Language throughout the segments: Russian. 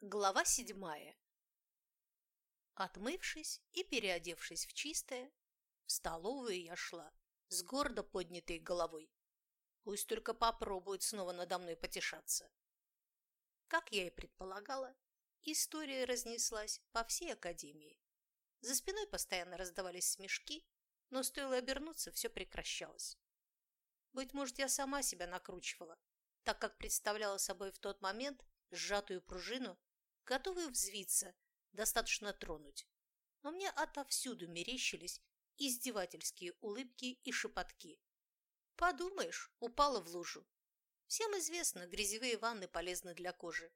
Глава седьмая Отмывшись и переодевшись в чистое, в столовую я шла с гордо поднятой головой. Пусть только попробует снова надо мной потешаться. Как я и предполагала, история разнеслась по всей академии. За спиной постоянно раздавались смешки, но стоило обернуться, все прекращалось. Быть может, я сама себя накручивала, так как представляла собой в тот момент сжатую пружину готовые взвиться, достаточно тронуть. Но мне отовсюду мерещились издевательские улыбки и шепотки. Подумаешь, упала в лужу. Всем известно, грязевые ванны полезны для кожи,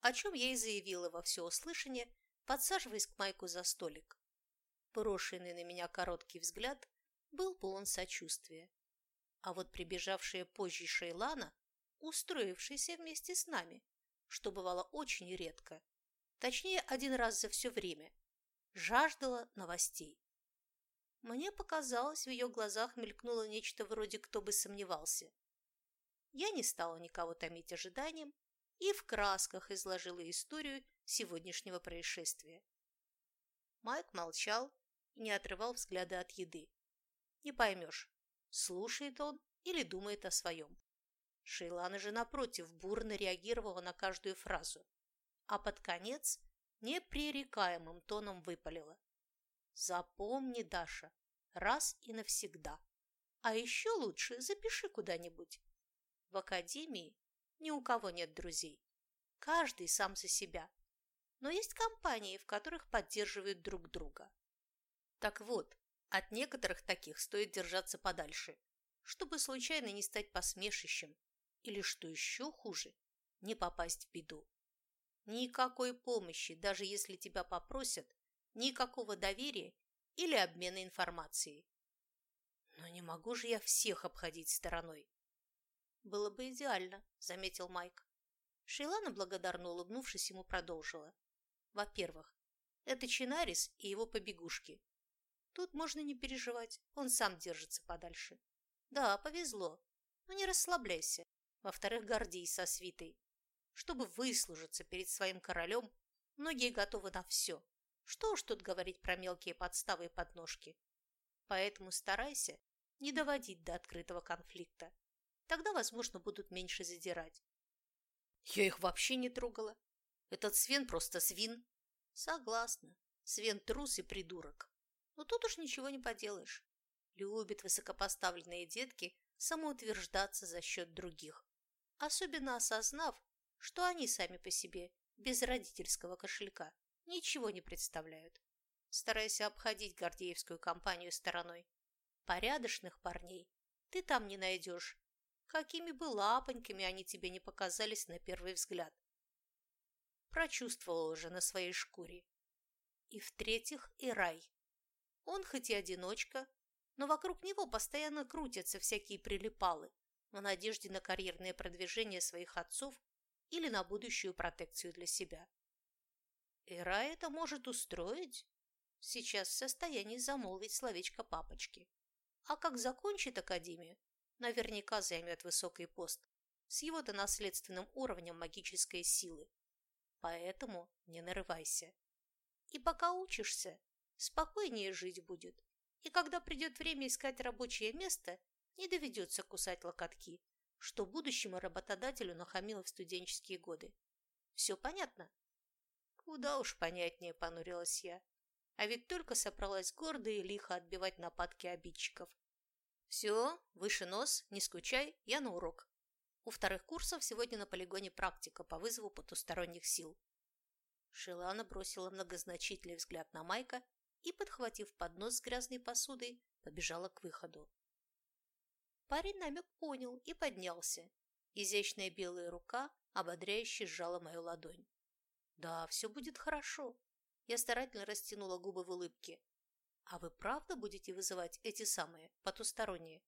о чем я и заявила во всеуслышание, подсаживаясь к Майку за столик. Брошенный на меня короткий взгляд был полон сочувствия. А вот прибежавшая позже Шейлана, устроившаяся вместе с нами, что бывало очень редко, Точнее, один раз за все время. Жаждала новостей. Мне показалось, в ее глазах мелькнуло нечто вроде «кто бы сомневался». Я не стала никого томить ожиданием и в красках изложила историю сегодняшнего происшествия. Майк молчал и не отрывал взгляда от еды. Не поймешь, слушает он или думает о своем. Шейлана же, напротив, бурно реагировала на каждую фразу а под конец непререкаемым тоном выпалила. Запомни, Даша, раз и навсегда. А еще лучше запиши куда-нибудь. В академии ни у кого нет друзей. Каждый сам за себя. Но есть компании, в которых поддерживают друг друга. Так вот, от некоторых таких стоит держаться подальше, чтобы случайно не стать посмешищем или, что еще хуже, не попасть в беду. Никакой помощи, даже если тебя попросят, никакого доверия или обмена информацией. Но не могу же я всех обходить стороной. Было бы идеально, заметил Майк. Шейлана, благодарно улыбнувшись, ему продолжила. Во-первых, это Чинарис и его побегушки. Тут можно не переживать, он сам держится подальше. Да, повезло, но не расслабляйся. Во-вторых, гордись со свитой. Чтобы выслужиться перед своим королем, многие готовы на все. Что уж тут говорить про мелкие подставы и подножки. Поэтому старайся не доводить до открытого конфликта. Тогда, возможно, будут меньше задирать. Я их вообще не трогала. Этот Свен просто свин. Согласна. Свен трус и придурок. Но тут уж ничего не поделаешь. Любят высокопоставленные детки самоутверждаться за счет других. Особенно осознав, что они сами по себе, без родительского кошелька, ничего не представляют. Старайся обходить Гордеевскую компанию стороной. Порядочных парней ты там не найдешь, какими бы лапоньками они тебе не показались на первый взгляд. Прочувствовал уже на своей шкуре. И в-третьих, и рай. Он хоть и одиночка, но вокруг него постоянно крутятся всякие прилипалы в надежде на карьерное продвижение своих отцов или на будущую протекцию для себя. Эра это может устроить. Сейчас в состоянии замолвить словечко папочки. А как закончит академию, наверняка займет высокий пост с его-то наследственным уровнем магической силы. Поэтому не нарывайся. И пока учишься, спокойнее жить будет. И когда придет время искать рабочее место, не доведется кусать локотки, что будущему работодателю нахамила в студенческие годы. Все понятно? Куда уж понятнее, понурилась я. А ведь только собралась гордо и лихо отбивать нападки обидчиков. Все, выше нос, не скучай, я на урок. У вторых курсов сегодня на полигоне практика по вызову потусторонних сил. Шилана бросила многозначительный взгляд на Майка и, подхватив поднос с грязной посудой, побежала к выходу. Парень намек понял и поднялся. Изящная белая рука ободряюще сжала мою ладонь. «Да, все будет хорошо». Я старательно растянула губы в улыбке. «А вы правда будете вызывать эти самые, потусторонние?»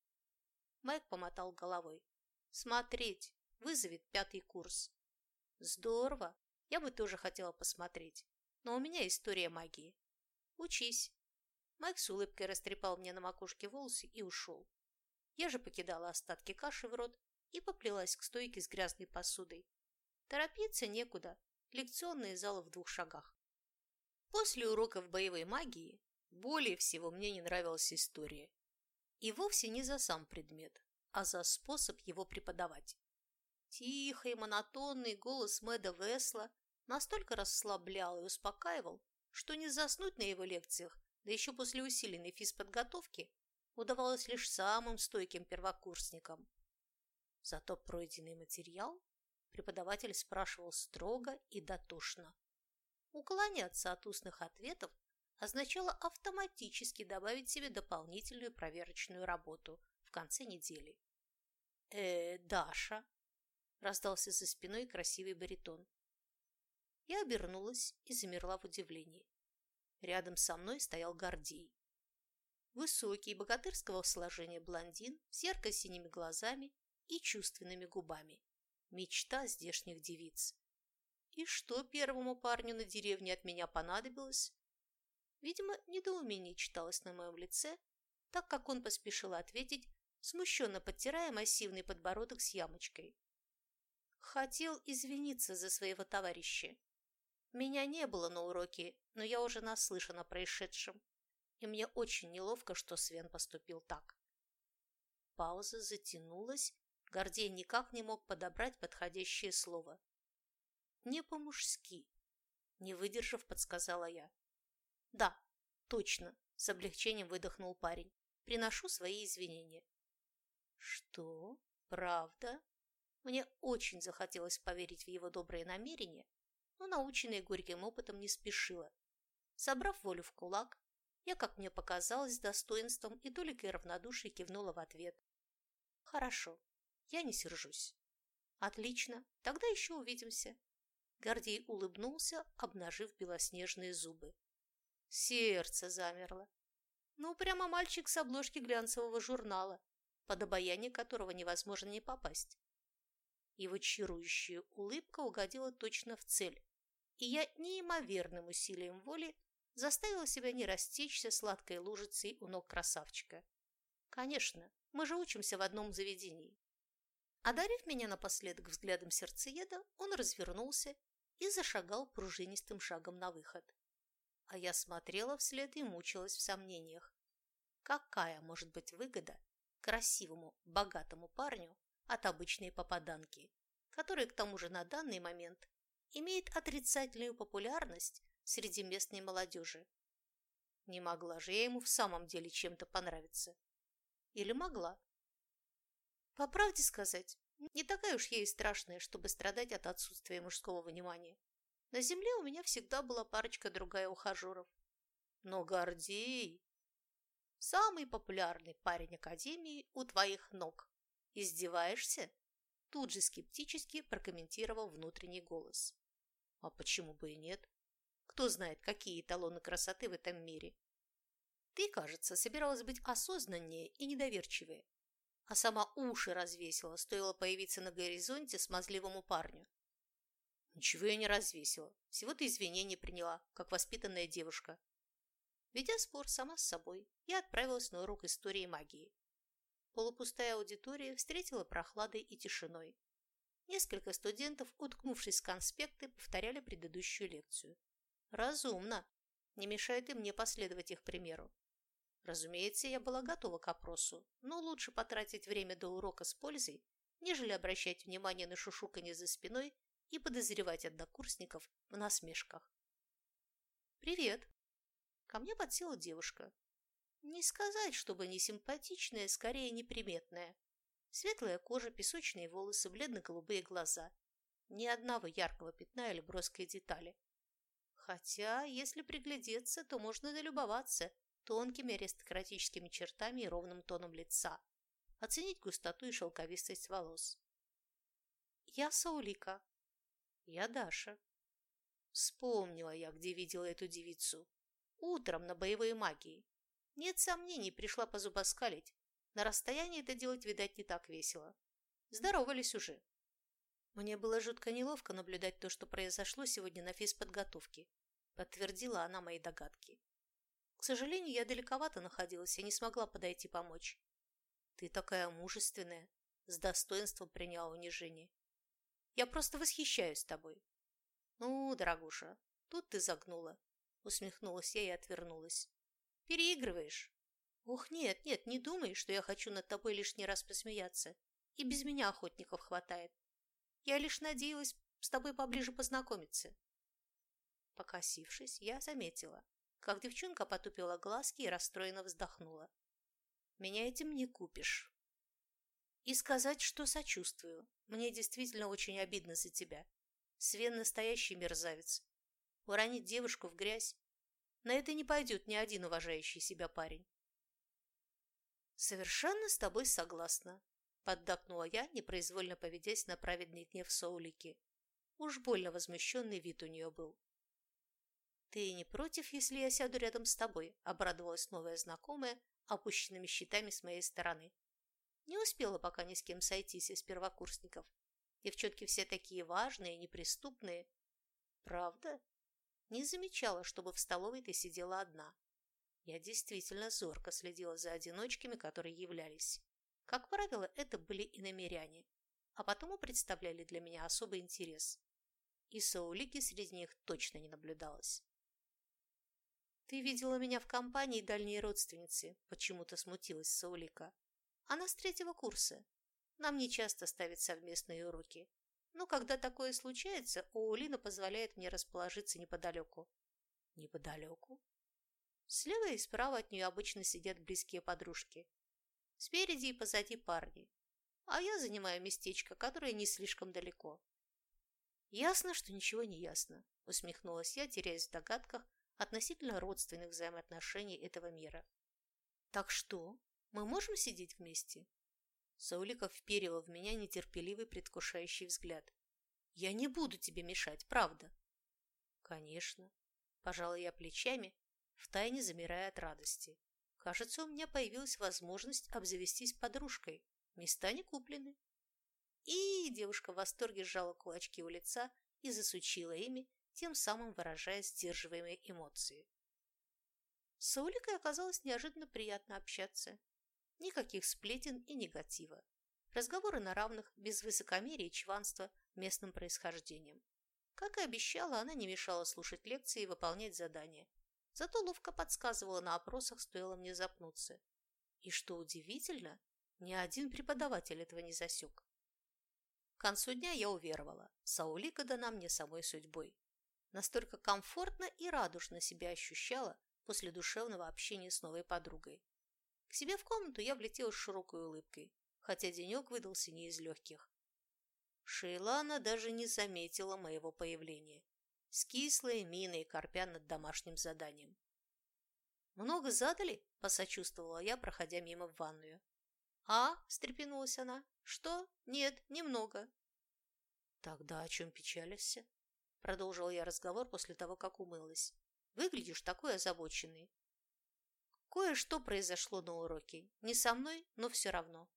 Майк помотал головой. «Смотреть. Вызовет пятый курс». «Здорово. Я бы тоже хотела посмотреть. Но у меня история магии. Учись». Майк с улыбкой растрепал мне на макушке волосы и ушел. Я же покидала остатки каши в рот и поплелась к стойке с грязной посудой. Торопиться некуда, лекционные залы в двух шагах. После уроков боевой магии более всего мне не нравилась история. И вовсе не за сам предмет, а за способ его преподавать. Тихий, монотонный голос Мэда Весла настолько расслаблял и успокаивал, что не заснуть на его лекциях, да еще после усиленной физподготовки, удавалось лишь самым стойким первокурсникам. Зато пройденный материал преподаватель спрашивал строго и дотошно. Уклоняться от устных ответов означало автоматически добавить себе дополнительную проверочную работу в конце недели. «Э, Даша!» – раздался за спиной красивый баритон. Я обернулась и замерла в удивлении. Рядом со мной стоял Гордей. Высокий, богатырского сложения блондин с ярко-синими глазами и чувственными губами. Мечта здешних девиц. И что первому парню на деревне от меня понадобилось? Видимо, недоумение читалось на моем лице, так как он поспешил ответить, смущенно подтирая массивный подбородок с ямочкой. Хотел извиниться за своего товарища. Меня не было на уроке, но я уже наслышан о происшедшем, и мне очень неловко, что Свен поступил так. Пауза затянулась, Гордей никак не мог подобрать подходящее слово. «Не по-мужски», — не выдержав, подсказала я. «Да, точно», – с облегчением выдохнул парень. «Приношу свои извинения». «Что? Правда?» Мне очень захотелось поверить в его добрые намерения, но, наученная горьким опытом, не спешила. Собрав волю в кулак, я, как мне показалось, с достоинством и толикой равнодушия кивнула в ответ. «Хорошо, я не сержусь». «Отлично, тогда еще увидимся». Гордей улыбнулся, обнажив белоснежные зубы. Сердце замерло. Ну, прямо мальчик с обложки глянцевого журнала, под обаяние которого невозможно не попасть. Его чарующая улыбка угодила точно в цель, и я неимоверным усилием воли заставила себя не растечься сладкой лужицей у ног красавчика. Конечно, мы же учимся в одном заведении. Одарив меня напоследок взглядом сердцееда, он развернулся и зашагал пружинистым шагом на выход а я смотрела вслед и мучилась в сомнениях. Какая может быть выгода красивому, богатому парню от обычной попаданки, который к тому же на данный момент имеет отрицательную популярность среди местной молодежи? Не могла же я ему в самом деле чем-то понравиться. Или могла? По правде сказать, не такая уж я и страшная, чтобы страдать от отсутствия мужского внимания. На земле у меня всегда была парочка другая ухажеров. Но Гордей... Самый популярный парень Академии у твоих ног. Издеваешься? Тут же скептически прокомментировал внутренний голос. А почему бы и нет? Кто знает, какие эталоны красоты в этом мире. Ты, кажется, собиралась быть осознаннее и недоверчивее, а сама уши развесила, стоило появиться на горизонте смазливому парню. Ничего я не развесила, всего-то извинения приняла, как воспитанная девушка. Ведя спор сама с собой, я отправилась на урок истории магии. Полупустая аудитория встретила прохладой и тишиной. Несколько студентов, уткнувшись в конспекты, повторяли предыдущую лекцию. Разумно. Не мешает и мне последовать их примеру. Разумеется, я была готова к опросу, но лучше потратить время до урока с пользой, нежели обращать внимание на шушуканье за спиной и подозревать однокурсников в насмешках. «Привет!» Ко мне подсела девушка. Не сказать, чтобы не симпатичная, скорее неприметная. Светлая кожа, песочные волосы, бледно-голубые глаза. Ни одного яркого пятна или броской детали. Хотя, если приглядеться, то можно долюбоваться тонкими аристократическими чертами и ровным тоном лица, оценить густоту и шелковистость волос. «Я Саулика», я Даша. Вспомнила я, где видела эту девицу. Утром на боевой магии. Нет сомнений, пришла позубоскалить. На расстоянии это делать, видать, не так весело. Здоровались уже. Мне было жутко неловко наблюдать то, что произошло сегодня на физподготовке. Подтвердила она мои догадки. К сожалению, я далековато находилась и не смогла подойти помочь. Ты такая мужественная, с достоинством приняла унижение. Я просто восхищаюсь тобой. Ну, дорогуша, тут ты загнула. Усмехнулась я и отвернулась. Переигрываешь? Ох, нет, нет, не думай, что я хочу над тобой лишний раз посмеяться. И без меня охотников хватает. Я лишь надеялась с тобой поближе познакомиться. Покосившись, я заметила, как девчонка потупила глазки и расстроенно вздохнула. Меня этим не купишь. И сказать, что сочувствую. Мне действительно очень обидно за тебя. Свен настоящий мерзавец. Уронить девушку в грязь. На это не пойдет ни один уважающий себя парень. Совершенно с тобой согласна, поддакнула я, непроизвольно поведясь на праведный гнев Соулики. Уж больно возмущенный вид у нее был. «Ты не против, если я сяду рядом с тобой?» – обрадовалась новая знакомая, опущенными щитами с моей стороны. Не успела пока ни с кем сойтись из первокурсников. Девчонки все такие важные, неприступные. Правда? Не замечала, чтобы в столовой ты сидела одна. Я действительно зорко следила за одиночками, которые являлись. Как правило, это были иномеряне, а потому представляли для меня особый интерес. И Саулики среди них точно не наблюдалось. «Ты видела меня в компании дальней родственницы», – почему-то смутилась Саулика. Она с третьего курса. Нам не часто ставят совместные уроки. Но когда такое случается, Оулина позволяет мне расположиться неподалеку. Неподалеку? Слева и справа от нее обычно сидят близкие подружки. Спереди и позади парни. А я занимаю местечко, которое не слишком далеко. Ясно, что ничего не ясно, усмехнулась я, теряясь в догадках относительно родственных взаимоотношений этого мира. Так что, мы можем сидеть вместе?» Саулика вперила в меня нетерпеливый предвкушающий взгляд. «Я не буду тебе мешать, правда?» «Конечно». Пожала я плечами, втайне замирая от радости. Кажется, у меня появилась возможность обзавестись подружкой. Места не куплены. И девушка в восторге сжала кулачки у лица и засучила ими, тем самым выражая сдерживаемые эмоции. С Сауликой оказалось неожиданно приятно общаться. Никаких сплетен и негатива. Разговоры на равных, без высокомерия и чванства местным происхождением. Как и обещала, она не мешала слушать лекции и выполнять задания. Зато ловко подсказывала на опросах, стоило мне запнуться. И что удивительно, ни один преподаватель этого не засек. К концу дня я уверовала, Саулика дана мне самой судьбой. Настолько комфортно и радужно себя ощущала после душевного общения с новой подругой. К себе в комнату я влетела с широкой улыбкой, хотя денек выдался не из легких. Шейлана даже не заметила моего появления, с кислой миной корпя над домашним заданием. «Много задали?» – посочувствовала я, проходя мимо в ванную. «А?» – встрепенулась она. «Что? Нет, немного». «Тогда о чем печалишься?» – продолжила я разговор после того, как умылась. «Выглядишь такой озабоченный. Кое-что произошло на уроке. Не со мной, но все равно.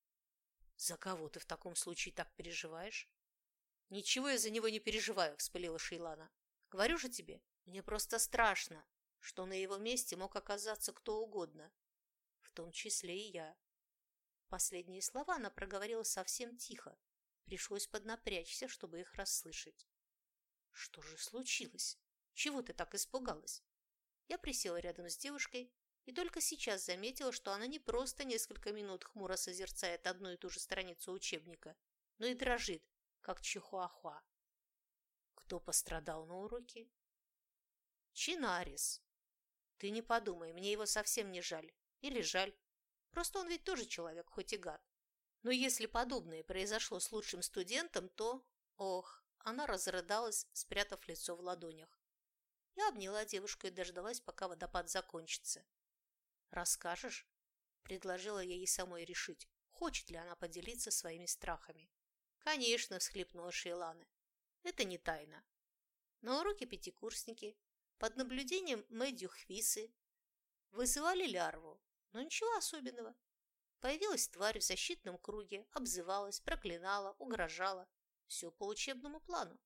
За кого ты в таком случае так переживаешь? Ничего я за него не переживаю, вспылила Шейлана. Говорю же тебе, мне просто страшно, что на его месте мог оказаться кто угодно, в том числе и я. Последние слова она проговорила совсем тихо. Пришлось поднапрячься, чтобы их расслышать. Что же случилось? Чего ты так испугалась? Я присела рядом с девушкой и только сейчас заметила, что она не просто несколько минут хмуро созерцает одну и ту же страницу учебника, но и дрожит, как чихуахуа. Кто пострадал на уроке? Чинарис. Ты не подумай, мне его совсем не жаль. Или жаль. Просто он ведь тоже человек, хоть и гад. Но если подобное произошло с лучшим студентом, то... Ох, она разрыдалась, спрятав лицо в ладонях. Я обняла девушку и дождалась, пока водопад закончится. «Расскажешь?» – предложила я ей самой решить, хочет ли она поделиться своими страхами. «Конечно», – всхлипнула Шейлана. «Это не тайна. На уроке пятикурсники под наблюдением Мэдью Хвисы вызывали лярву, но ничего особенного. Появилась тварь в защитном круге, обзывалась, проклинала, угрожала. Все по учебному плану.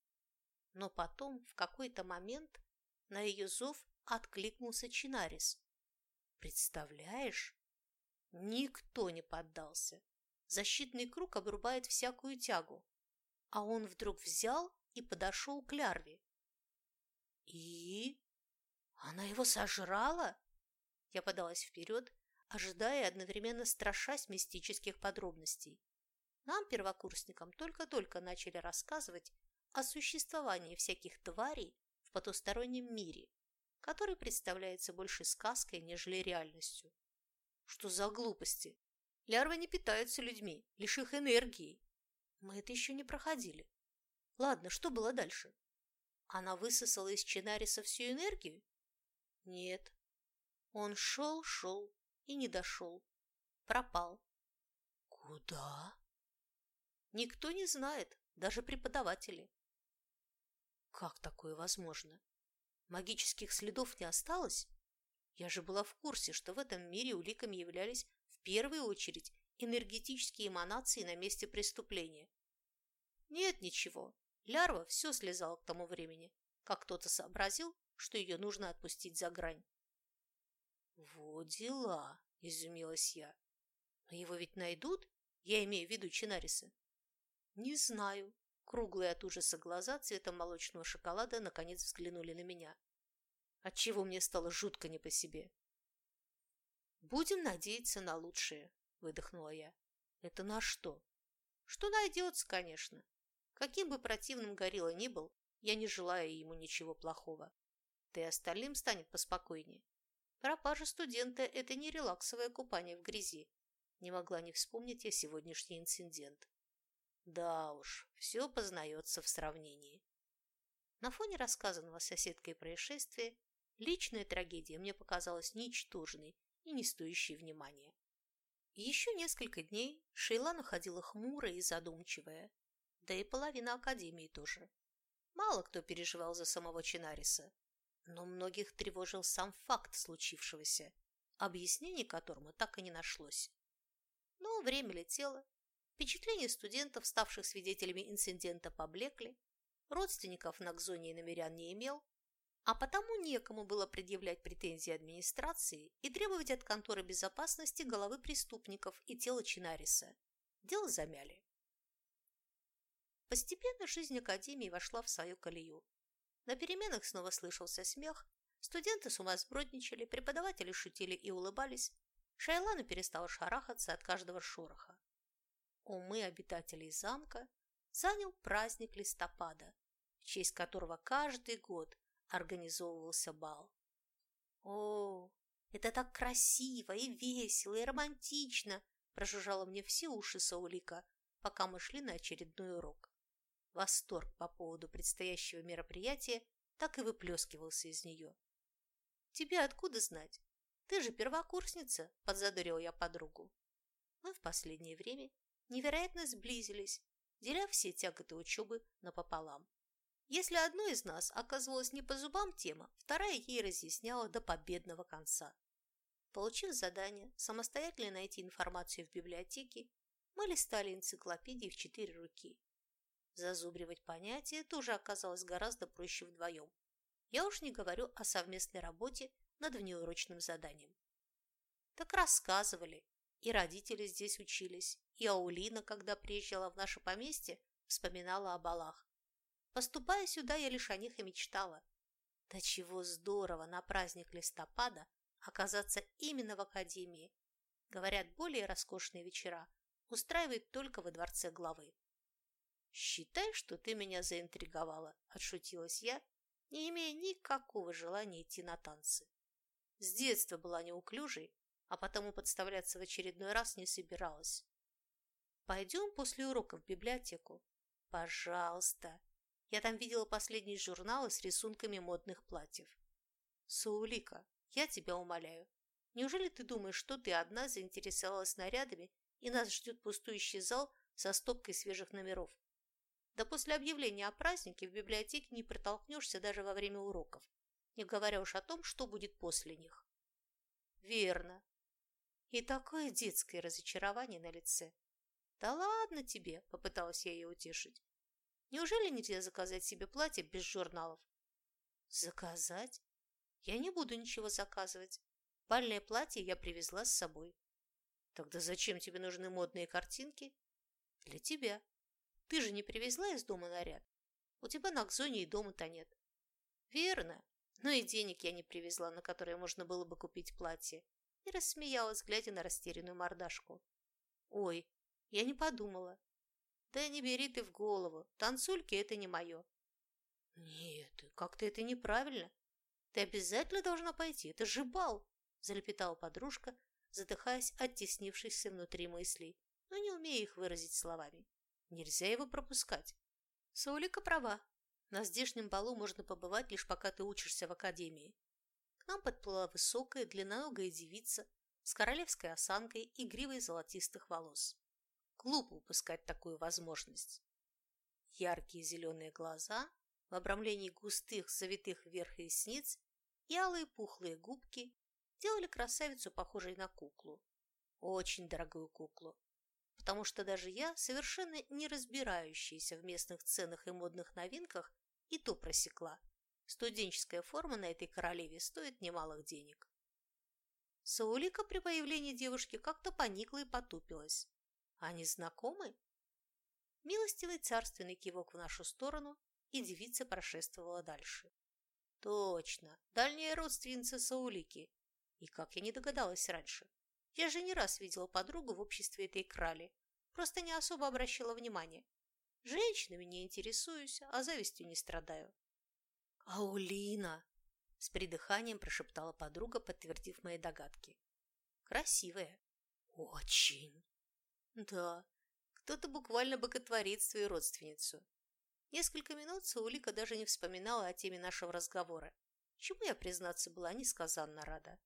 Но потом, в какой-то момент, на ее зов откликнулся Чинарис. Представляешь? Никто не поддался. Защитный круг обрубает всякую тягу. А он вдруг взял и подошел к лярве. И? Она его сожрала? Я подалась вперед, ожидая одновременно страшась мистических подробностей. Нам, первокурсникам, только-только начали рассказывать о существовании всяких тварей в потустороннем мире, который представляется больше сказкой, нежели реальностью. Что за глупости? Лярвы не питаются людьми, лишь их энергией. Мы это еще не проходили. Ладно, что было дальше? Она высосала из Чинариса всю энергию? Нет. Он шел, шел и не дошел. Пропал. Куда? Никто не знает, даже преподаватели. Как такое возможно? Магических следов не осталось? Я же была в курсе, что в этом мире уликами являлись в первую очередь энергетические эманации на месте преступления. Нет ничего, лярва все слезала к тому времени, как кто-то сообразил, что ее нужно отпустить за грань. «Вот дела!» – изумилась я. «Но его ведь найдут? Я имею в виду Чинариса». «Не знаю». Круглые от ужаса глаза цвета молочного шоколада наконец взглянули на меня. Отчего мне стало жутко не по себе. «Будем надеяться на лучшее», – выдохнула я. «Это на что?» «Что найдется, конечно. Каким бы противным горилла ни был, я не желаю ему ничего плохого. Да остальным станет поспокойнее. Пропажа студента – это не релаксовое купание в грязи. Не могла не вспомнить я сегодняшний инцидент. Да уж, все познается в сравнении. На фоне рассказанного соседкой происшествия личная трагедия мне показалась ничтожной и не стоящей внимания. Еще несколько дней Шейла находила хмурая и задумчивая, да и половина Академии тоже. Мало кто переживал за самого Чинариса, но многих тревожил сам факт случившегося, объяснений которому так и не нашлось. Но время летело, Впечатления студентов, ставших свидетелями инцидента, поблекли, родственников на Кзоне и намерян не имел, а потому некому было предъявлять претензии администрации и требовать от конторы безопасности головы преступников и тела Чинариса. Дело замяли. Постепенно жизнь Академии вошла в свою колею. На переменах снова слышался смех, студенты с ума сбродничали, преподаватели шутили и улыбались, Шайлана перестала шарахаться от каждого шороха умы обитателей замка занял праздник листопада, в честь которого каждый год организовывался бал. «О, это так красиво и весело и романтично!» прожужжала мне все уши Саулика, пока мы шли на очередной урок. Восторг по поводу предстоящего мероприятия так и выплескивался из нее. «Тебе откуда знать? Ты же первокурсница!» – подзадорил я подругу. Мы в последнее время невероятно сблизились, деля все тяготы учебы напополам. Если одной из нас оказывалась не по зубам тема, вторая ей разъясняла до победного конца. Получив задание самостоятельно найти информацию в библиотеке, мы листали энциклопедии в четыре руки. Зазубривать понятия тоже оказалось гораздо проще вдвоем. Я уж не говорю о совместной работе над внеурочным заданием. Так рассказывали, и родители здесь учились, и Аулина, когда приезжала в наше поместье, вспоминала о балах. Поступая сюда, я лишь о них и мечтала. Да чего здорово на праздник листопада оказаться именно в академии. Говорят, более роскошные вечера устраивает только во дворце главы. «Считай, что ты меня заинтриговала», – отшутилась я, не имея никакого желания идти на танцы. С детства была неуклюжей, а потому подставляться в очередной раз не собиралась. «Пойдем после урока в библиотеку?» «Пожалуйста!» Я там видела последние журналы с рисунками модных платьев. «Саулика, я тебя умоляю, неужели ты думаешь, что ты одна заинтересовалась нарядами и нас ждет пустующий зал со стопкой свежих номеров? Да после объявления о празднике в библиотеке не протолкнешься даже во время уроков, не говоря уж о том, что будет после них». «Верно. И такое детское разочарование на лице. «Да ладно тебе!» – попыталась я ее утешить. «Неужели нельзя заказать себе платье без журналов?» «Заказать? Я не буду ничего заказывать. Бальное платье я привезла с собой». «Тогда зачем тебе нужны модные картинки?» «Для тебя. Ты же не привезла из дома наряд. У тебя на Кзоне и дома-то нет». Верно. Но и денег я не привезла, на которые можно было бы купить платье. И рассмеялась, глядя на растерянную мордашку. Ой, я не подумала. Да не бери ты в голову. Танцульки – это не мое. Нет, как-то это неправильно. Ты обязательно должна пойти. Это же бал, залепетала подружка, задыхаясь от теснившихся внутри мыслей, но не умея их выразить словами. Нельзя его пропускать. Саулика права. На здешнем балу можно побывать, лишь пока ты учишься в академии. К нам подплыла высокая, длинноногая девица с королевской осанкой и гривой золотистых волос. Глупо упускать такую возможность. Яркие зеленые глаза в обрамлении густых, завитых вверх ресниц и алые пухлые губки делали красавицу похожей на куклу. Очень дорогую куклу. Потому что даже я, совершенно не разбирающаяся в местных ценах и модных новинках, и то просекла. Студенческая форма на этой королеве стоит немалых денег. Саулика при появлении девушки как-то поникла и потупилась. Они знакомы? Милостивый царственный кивок в нашу сторону, и девица прошествовала дальше. Точно, дальняя родственница Саулики. И как я не догадалась раньше. Я же не раз видела подругу в обществе этой крали, просто не особо обращала внимания. Женщинами не интересуюсь, а завистью не страдаю. «Аулина!» – с придыханием прошептала подруга, подтвердив мои догадки. «Красивая». «Очень!» «Да, кто-то буквально боготворит свою родственницу. Несколько минут Саулика даже не вспоминала о теме нашего разговора, чему я, признаться, была несказанно рада.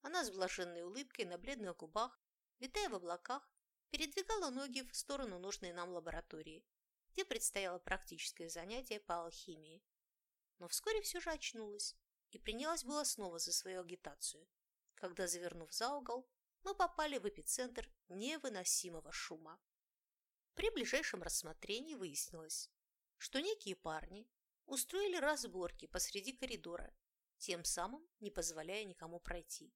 Она с блаженной улыбкой на бледных губах, витая в облаках, передвигала ноги в сторону нужной нам лаборатории, где предстояло практическое занятие по алхимии. Но вскоре все же очнулась и принялась была снова за свою агитацию, когда, завернув за угол, мы попали в эпицентр невыносимого шума. При ближайшем рассмотрении выяснилось, что некие парни устроили разборки посреди коридора, тем самым не позволяя никому пройти.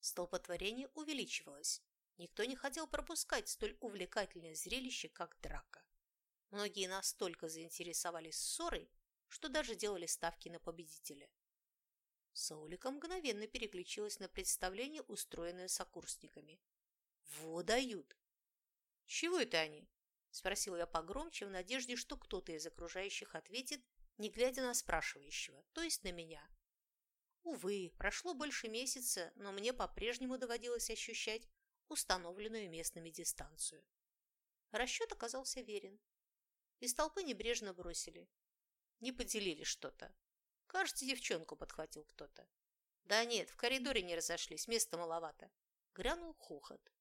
Столпотворение увеличивалось. Никто не хотел пропускать столь увлекательное зрелище, как драка. Многие настолько заинтересовались ссорой, что даже делали ставки на победителя. Саулика мгновенно переключилась на представление, устроенное сокурсниками. «Во дают!» «Чего это они?» – спросил я погромче в надежде, что кто-то из окружающих ответит, не глядя на спрашивающего, то есть на меня. Увы, прошло больше месяца, но мне по-прежнему доводилось ощущать установленную местными дистанцию. Расчет оказался верен. Из толпы небрежно бросили. Не поделили что-то. Кажется, девчонку подхватил кто-то. Да нет, в коридоре не разошлись, места маловато. Грянул хохот.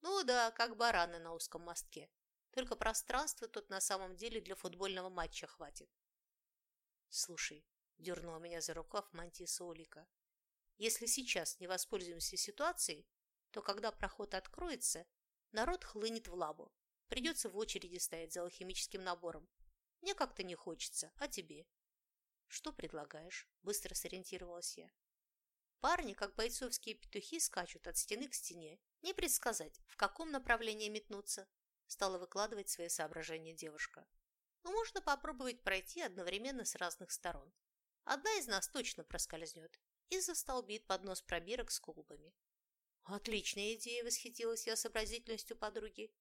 Ну да, как бараны на узком мостке. Только пространства тут на самом деле для футбольного матча хватит. Слушай, дернула меня за рукав мантия Саулика. Если сейчас не воспользуемся ситуацией, то когда проход откроется, народ хлынет в лабу. Придется в очереди стоять за алхимическим набором. Мне как-то не хочется, а тебе? Что предлагаешь? Быстро сориентировалась я. Парни, как бойцовские петухи, скачут от стены к стене. Не предсказать, в каком направлении метнуться, стала выкладывать свои соображения девушка. Но можно попробовать пройти одновременно с разных сторон. Одна из нас точно проскользнет и застолбит поднос пробирок с колбами. Отличная идея, восхитилась я сообразительностью подруги.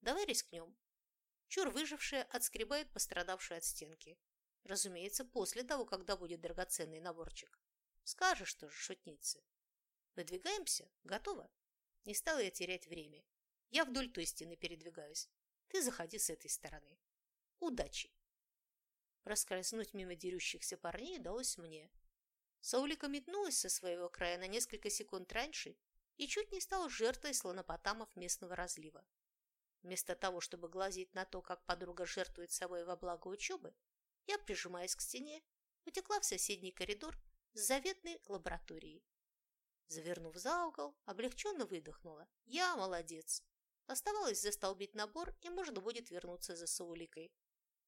Давай рискнем. Чур выжившая отскребает пострадавшую от стенки. Разумеется, после того, когда будет драгоценный наборчик. Скажешь тоже, шутницы. Выдвигаемся? Готово? Не стала я терять время. Я вдоль той стены передвигаюсь. Ты заходи с этой стороны. Удачи!» Проскользнуть мимо дерущихся парней удалось мне. Саулика метнулась со своего края на несколько секунд раньше и чуть не стала жертвой слонопотамов местного разлива. Вместо того, чтобы глазеть на то, как подруга жертвует собой во благо учебы, я, прижимаясь к стене, утекла в соседний коридор с заветной лабораторией. Завернув за угол, облегченно выдохнула. Я молодец. Оставалось застолбить набор, и можно будет вернуться за Сауликой.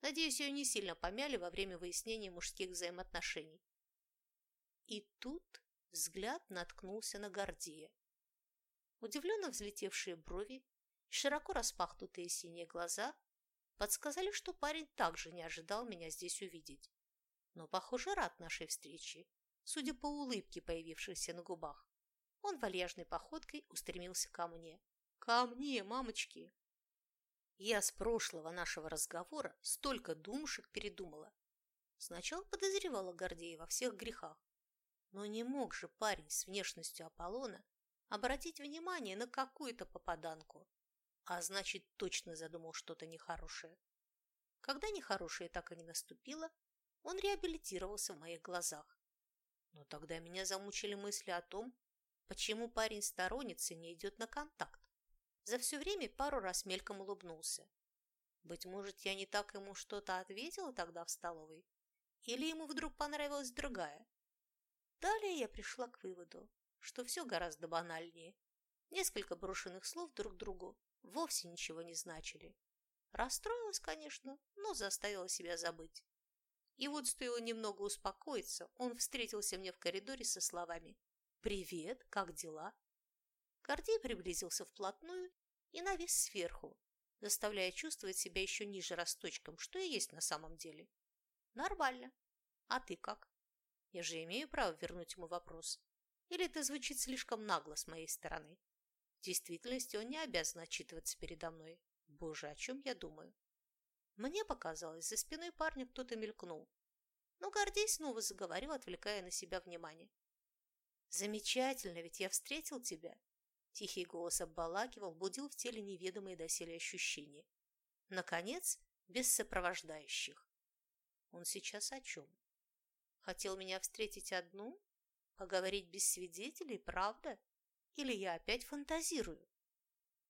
Надеюсь, ее не сильно помяли во время выяснения мужских взаимоотношений. И тут взгляд наткнулся на Гордея. Удивленно взлетевшие брови и широко распахнутые синие глаза подсказали, что парень также не ожидал меня здесь увидеть. но, похоже, рад нашей встрече, судя по улыбке, появившейся на губах. Он вальяжной походкой устремился ко мне. «Ко мне, мамочки!» Я с прошлого нашего разговора столько думшек передумала. Сначала подозревала Гордея во всех грехах. Но не мог же парень с внешностью Аполлона обратить внимание на какую-то попаданку. А значит, точно задумал что-то нехорошее. Когда нехорошее так и не наступило, он реабилитировался в моих глазах. Но тогда меня замучили мысли о том, почему парень сторонится и не идет на контакт. За все время пару раз мельком улыбнулся. Быть может, я не так ему что-то ответила тогда в столовой? Или ему вдруг понравилась другая? Далее я пришла к выводу, что все гораздо банальнее. Несколько брошенных слов друг другу вовсе ничего не значили. Расстроилась, конечно, но заставила себя забыть. И вот стоило немного успокоиться, он встретился мне в коридоре со словами «Привет, как дела?» Гордей приблизился вплотную и навис сверху, заставляя чувствовать себя еще ниже росточком, что и есть на самом деле. Нормально. А ты как? Я же имею право вернуть ему вопрос. Или это звучит слишком нагло с моей стороны? В действительности он не обязан отчитываться передо мной. Боже, о чем я думаю? Мне показалось, за спиной парня кто-то мелькнул. Но Гордей снова заговорил, отвлекая на себя внимание. «Замечательно, ведь я встретил тебя. Тихий голос оббалакивал, будил в теле неведомые доселе ощущения. Наконец, без сопровождающих. Он сейчас о чем? Хотел меня встретить одну? Поговорить без свидетелей, правда? Или я опять фантазирую?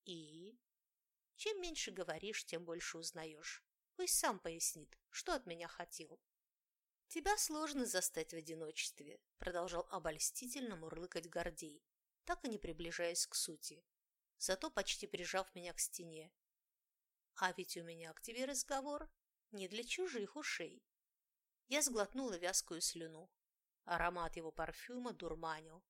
И? Чем меньше говоришь, тем больше узнаешь. Пусть сам пояснит, что от меня хотел. «Тебя сложно застать в одиночестве», — продолжал обольстительно мурлыкать Гордей, так и не приближаясь к сути, зато почти прижав меня к стене. А ведь у меня к тебе разговор не для чужих ушей. Я сглотнула вязкую слюну. Аромат его парфюма дурманил.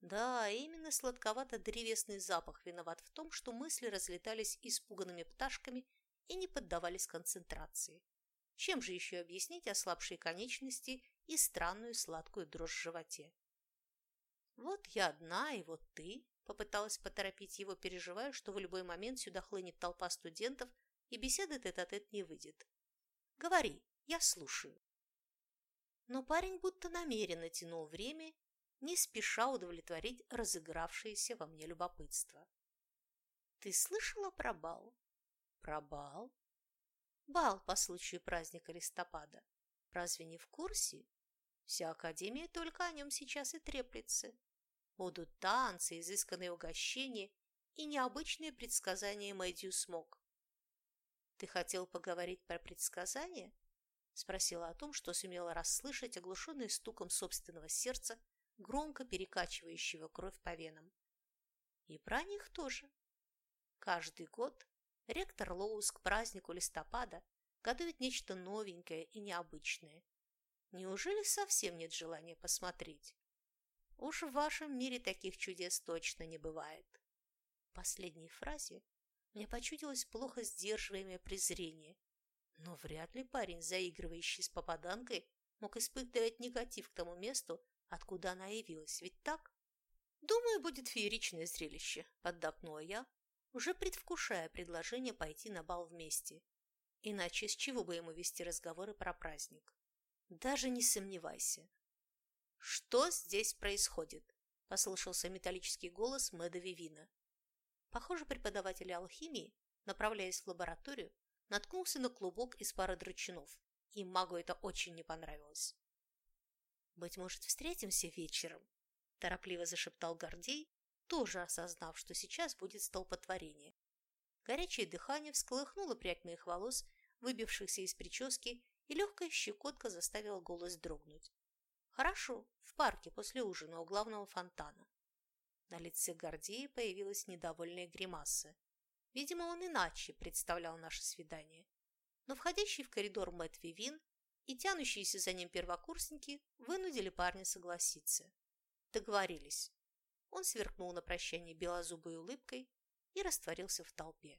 Да, именно сладковато-древесный запах виноват в том, что мысли разлетались испуганными пташками и не поддавались концентрации. Чем же еще объяснить ослабшие конечности и странную сладкую дрожь в животе? «Вот я одна, и вот ты», – попыталась поторопить его, переживая, что в любой момент сюда хлынет толпа студентов, и беседы тет-а-тет не выйдет. «Говори, я слушаю». Но парень будто намеренно тянул время, не спеша удовлетворить разыгравшееся во мне любопытство. «Ты слышала про бал?» «Про бал?» «Бал по случаю праздника листопада. Разве не в курсе? Вся Академия только о нем сейчас и треплется. Будут танцы, изысканные угощения и необычные предсказания Мэдью Смок. «Ты хотел поговорить про предсказания?» Спросила о том, что сумела расслышать, оглушенный стуком собственного сердца, громко перекачивающего кровь по венам. И про них тоже. Каждый год ректор Лоус к празднику листопада готовит нечто новенькое и необычное. Неужели совсем нет желания посмотреть? Уж в вашем мире таких чудес точно не бывает. В последней фразе мне почудилось плохо сдерживаемое презрение. Но вряд ли парень, заигрывающий с попаданкой, мог испытывать негатив к тому месту, откуда она явилась. Ведь так? Думаю, будет фееричное зрелище, поддакнула я, уже предвкушая предложение пойти на бал вместе. Иначе с чего бы ему вести разговоры про праздник? Даже не сомневайся, «Что здесь происходит?» – послышался металлический голос Мэда Вивина. Похоже, преподаватель алхимии, направляясь в лабораторию, наткнулся на клубок из пары драчунов, и магу это очень не понравилось. «Быть может, встретимся вечером?» – торопливо зашептал Гордей, тоже осознав, что сейчас будет столпотворение. Горячее дыхание всколыхнуло прядь моих волос, выбившихся из прически, и легкая щекотка заставила голос дрогнуть. Хорошо, в парке после ужина у главного фонтана. На лице Гордея появилась недовольная гримаса. Видимо, он иначе представлял наше свидание. Но входящий в коридор Мэтт Вивин и тянущиеся за ним первокурсники вынудили парня согласиться. Договорились. Он сверкнул на прощание белозубой улыбкой и растворился в толпе.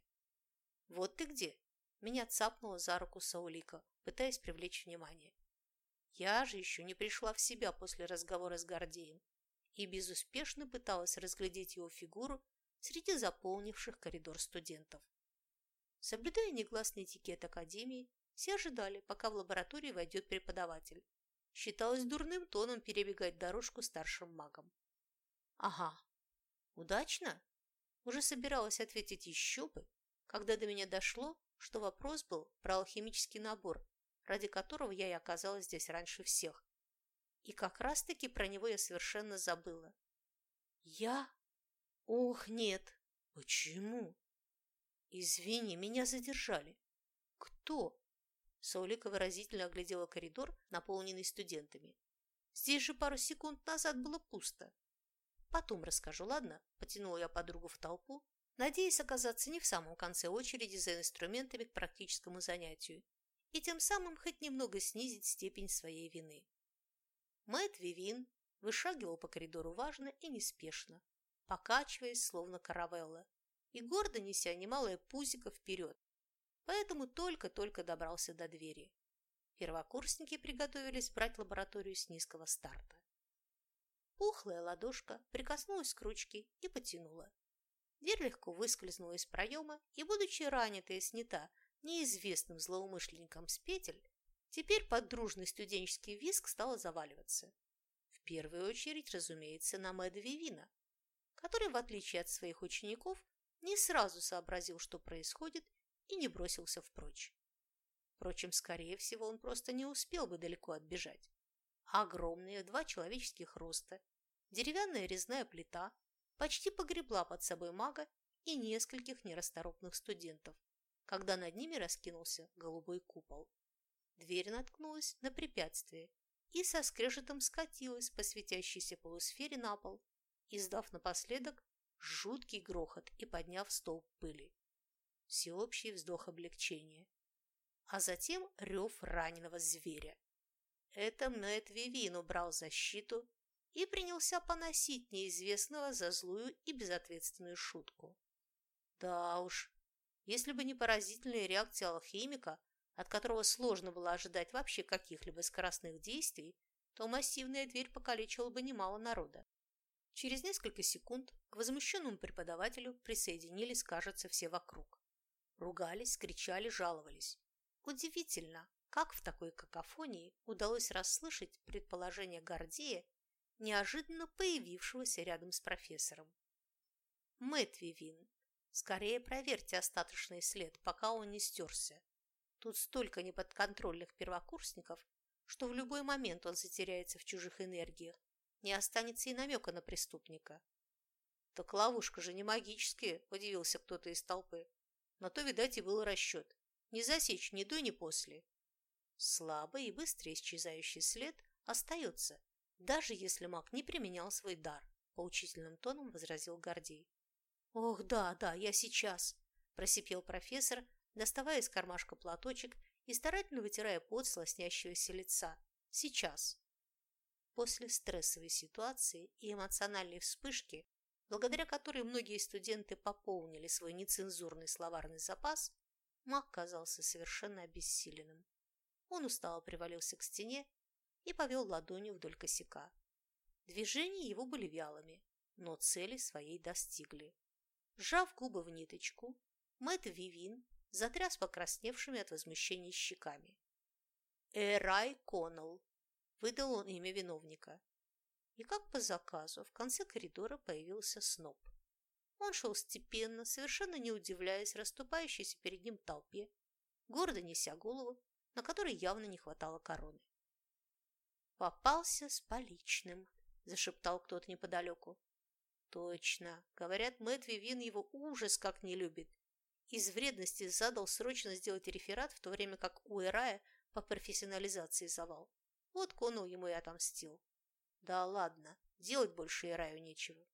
«Вот ты где!» Меня цапнула за руку Саулика, пытаясь привлечь внимание. Я же еще не пришла в себя после разговора с Гордеем и безуспешно пыталась разглядеть его фигуру среди заполнивших коридор студентов. Соблюдая негласный этикет Академии, все ожидали, пока в лаборатории войдет преподаватель. Считалось дурным тоном перебегать дорожку старшим магам. «Ага, удачно?» Уже собиралась ответить еще бы, когда до меня дошло, что вопрос был про алхимический набор, ради которого я и оказалась здесь раньше всех. И как раз-таки про него я совершенно забыла. Я? Ох, нет. Почему? Извини, меня задержали. Кто? Саулика выразительно оглядела коридор, наполненный студентами. Здесь же пару секунд назад было пусто. Потом расскажу, ладно? Потянула я подругу в толпу, надеясь оказаться не в самом конце очереди за инструментами к практическому занятию и тем самым хоть немного снизить степень своей вины. Мэтт Вивин вышагивал по коридору важно и неспешно, покачиваясь, словно каравелла, и гордо неся немалое пузико вперед, поэтому только-только добрался до двери. Первокурсники приготовились брать лабораторию с низкого старта. Пухлая ладошка прикоснулась к ручке и потянула. Дверь легко выскользнула из проема, и, будучи ранитая, снята неизвестным злоумышленником с петель, теперь под дружный студенческий виск стала заваливаться. В первую очередь, разумеется, на Мэда который, в отличие от своих учеников, не сразу сообразил, что происходит, и не бросился впрочь. Впрочем, скорее всего, он просто не успел бы далеко отбежать. Огромные два человеческих роста, деревянная резная плита почти погребла под собой мага и нескольких нерасторопных студентов, когда над ними раскинулся голубой купол. Дверь наткнулась на препятствие и со скрежетом скатилась по светящейся полусфере на пол, издав напоследок жуткий грохот и подняв столб пыли. Всеобщий вздох облегчения. А затем рев раненого зверя. Это Мэтт Вивин убрал защиту и принялся поносить неизвестного за злую и безответственную шутку. Да уж, если бы не поразительная реакция алхимика, от которого сложно было ожидать вообще каких-либо скоростных действий, то массивная дверь покалечила бы немало народа. Через несколько секунд к возмущенному преподавателю присоединились, кажется, все вокруг. Ругались, кричали, жаловались. Удивительно, как в такой какофонии удалось расслышать предположение Гордея, неожиданно появившегося рядом с профессором. Мэтт Вивин, скорее проверьте остаточный след, пока он не стерся. Тут столько неподконтрольных первокурсников, что в любой момент он затеряется в чужих энергиях не останется и намека на преступника. «Так ловушка же не магическая», – удивился кто-то из толпы. На то, видать, и был расчет. Не засечь ни до, ни после. Слабый и быстро исчезающий след остается, даже если маг не применял свой дар, поучительным тоном возразил Гордей. «Ох, да, да, я сейчас!» – просипел профессор, доставая из кармашка платочек и старательно вытирая пот с лоснящегося лица. «Сейчас!» После стрессовой ситуации и эмоциональной вспышки, благодаря которой многие студенты пополнили свой нецензурный словарный запас, маг казался совершенно обессиленным. Он устало привалился к стене и повел ладонью вдоль косяка. Движения его были вялыми, но цели своей достигли. Сжав губы в ниточку, Мэтт Вивин затряс покрасневшими от возмущения щеками. «Эрай Коннелл, Выдал он имя виновника. И как по заказу в конце коридора появился Сноб. Он шел степенно, совершенно не удивляясь расступающейся перед ним толпе, гордо неся голову, на которой явно не хватало короны. «Попался с поличным», – зашептал кто-то неподалеку. «Точно. Говорят, Мэтт Вивин его ужас как не любит. Из вредности задал срочно сделать реферат, в то время как у Эрая по профессионализации завал. Вот Конул ему и отомстил. Да ладно, делать больше Ираю нечего.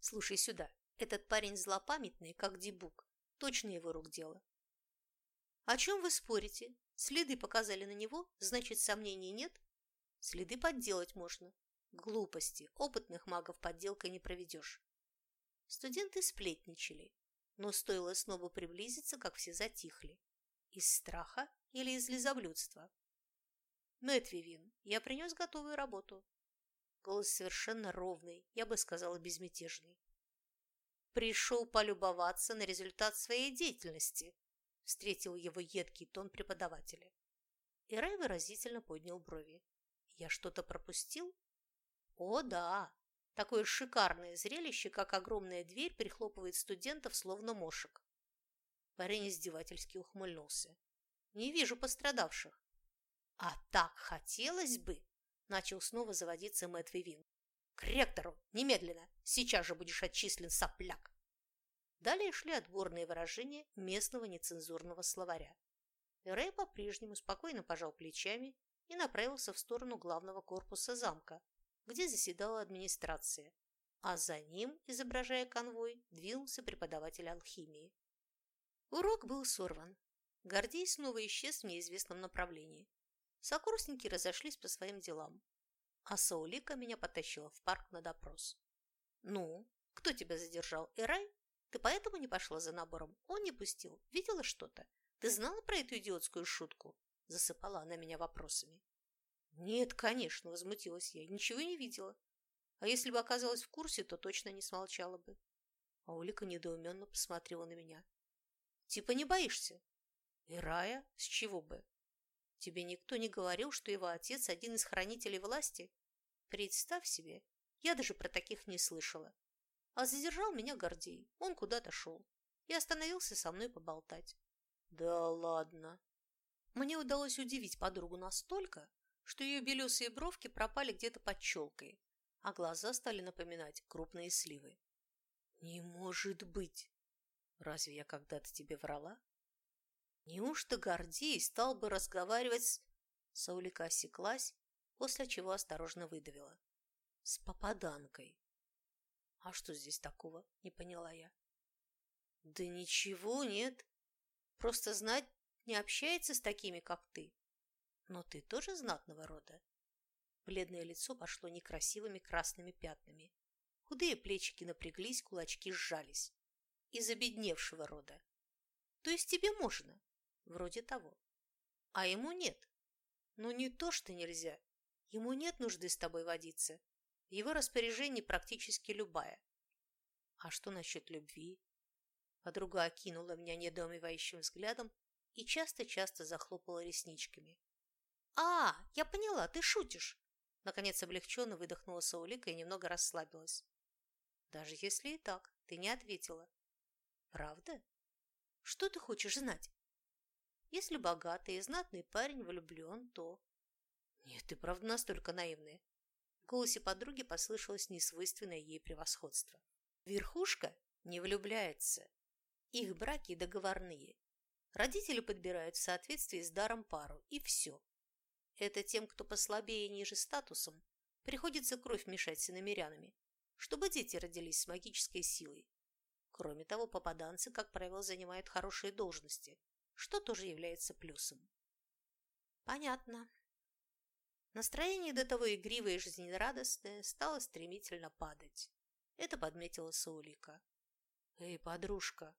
Слушай сюда, этот парень злопамятный, как Дибук. Точно его рук дело. О чем вы спорите? Следы показали на него, значит, сомнений нет? Следы подделать можно. Глупости. Опытных магов подделкой не проведешь. Студенты сплетничали, но стоило снова приблизиться, как все затихли. Из страха или из лизоблюдства? Мэтт Вивин, я принес готовую работу. Голос совершенно ровный, я бы сказала, безмятежный. Пришел полюбоваться на результат своей деятельности, встретил его едкий тон преподавателя. И Рай выразительно поднял брови. Я что-то пропустил? О, да! Такое шикарное зрелище, как огромная дверь прихлопывает студентов, словно мошек. Парень издевательски ухмыльнулся. Не вижу пострадавших. «А так хотелось бы!» – начал снова заводиться Мэтт Вивин. «К ректору! Немедленно! Сейчас же будешь отчислен, сопляк!» Далее шли отборные выражения местного нецензурного словаря. Рэй по-прежнему спокойно пожал плечами и направился в сторону главного корпуса замка, где заседала администрация, а за ним, изображая конвой, двинулся преподаватель алхимии. Урок был сорван. Гордей снова исчез в неизвестном направлении. Сокурсники разошлись по своим делам, а Саулика меня потащила в парк на допрос. «Ну, кто тебя задержал, Эрай? Ты поэтому не пошла за набором? Он не пустил. Видела что-то? Ты знала про эту идиотскую шутку?» Засыпала она меня вопросами. «Нет, конечно», – возмутилась я. «Ничего не видела. А если бы оказалась в курсе, то точно не смолчала бы». А Улика недоуменно посмотрела на меня. «Типа не боишься?» «Ирая? С чего бы?» Тебе никто не говорил, что его отец один из хранителей власти? Представь себе, я даже про таких не слышала. А задержал меня Гордей, он куда-то шел. И остановился со мной поболтать. Да ладно. Мне удалось удивить подругу настолько, что ее белесые бровки пропали где-то под челкой, а глаза стали напоминать крупные сливы. Не может быть! Разве я когда-то тебе врала? Неужто Гордей стал бы разговаривать с... Саулика осеклась, после чего осторожно выдавила. С попаданкой. А что здесь такого? Не поняла я. Да ничего нет. Просто знать не общается с такими, как ты. Но ты тоже знатного рода. Бледное лицо пошло некрасивыми красными пятнами. Худые плечики напряглись, кулачки сжались. Из обедневшего рода. То есть тебе можно? Вроде того. А ему нет. Ну не то, что нельзя. Ему нет нужды с тобой водиться. В его распоряжении практически любая. А что насчет любви? Подруга окинула меня недоумевающим взглядом и часто-часто захлопала ресничками. «А, я поняла, ты шутишь!» Наконец облегченно выдохнула Саулика и немного расслабилась. «Даже если и так, ты не ответила». «Правда? Что ты хочешь знать?» Если богатый и знатный парень влюблен, то... Нет, ты правда настолько наивная. В голосе подруги послышалось несвойственное ей превосходство. Верхушка не влюбляется. Их браки договорные. Родители подбирают в соответствии с даром пару, и все. Это тем, кто послабее и ниже статусом, приходится кровь мешать с иномерянами, чтобы дети родились с магической силой. Кроме того, попаданцы, как правило, занимают хорошие должности, что тоже является плюсом. Понятно. Настроение до того игривое и жизнерадостное стало стремительно падать. Это подметила Саулика. «Эй, подружка,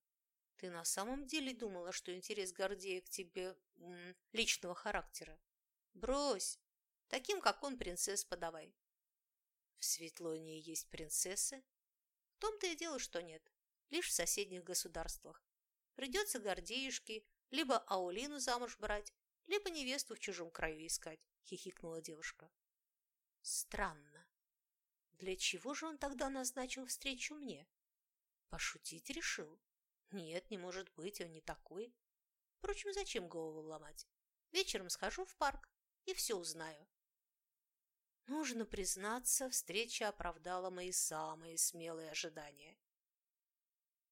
ты на самом деле думала, что интерес Гордея к тебе м, личного характера? Брось! Таким, как он, принцесс подавай». «В Светлонии есть принцессы?» «В том-то и дело, что нет. Лишь в соседних государствах. Придется Гордеюшке либо Аулину замуж брать, либо невесту в чужом краю искать, хихикнула девушка. Странно. Для чего же он тогда назначил встречу мне? Пошутить решил? Нет, не может быть, он не такой. Впрочем, зачем голову ломать? Вечером схожу в парк и все узнаю. Нужно признаться, встреча оправдала мои самые смелые ожидания.